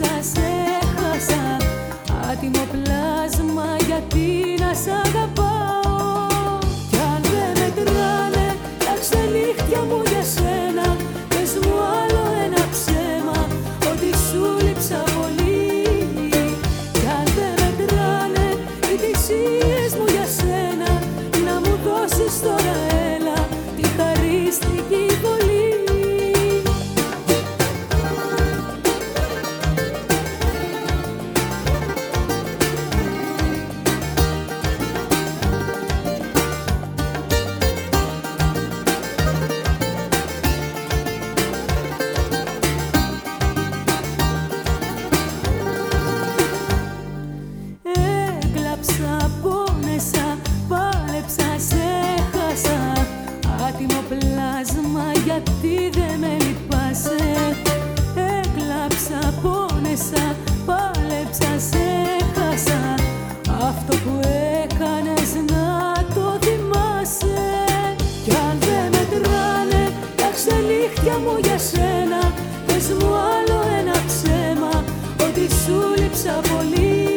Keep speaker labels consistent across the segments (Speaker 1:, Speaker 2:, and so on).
Speaker 1: us. μέσα Πάλεψα, σε χάσα Αυτό που έκανες να το θυμάσαι. Κι αν δεν μετράνε τα ξενύχτια μου για σένα Πες μου άλλο ένα ψέμα Ότι σου λείψα πολύ.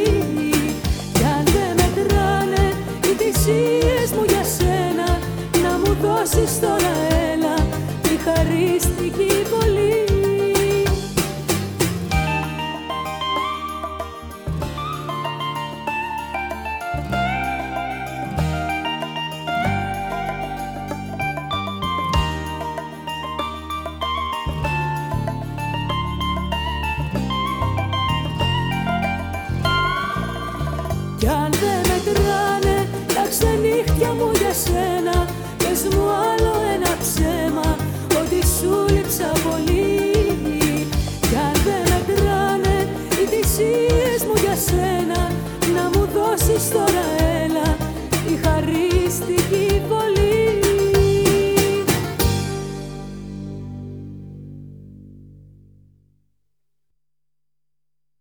Speaker 1: Κι αν δεν μετράνε οι θυσίες μου για σένα Να μου το τώρα Κι αν δεν μετράνε τα ξενύχτια μου για σένα Πες μου άλλο ένα ψέμα ότι σου λείψα πολύ. Κι αν δεν μετράνε οι θυσίες μου για σένα Να μου δώσεις τώρα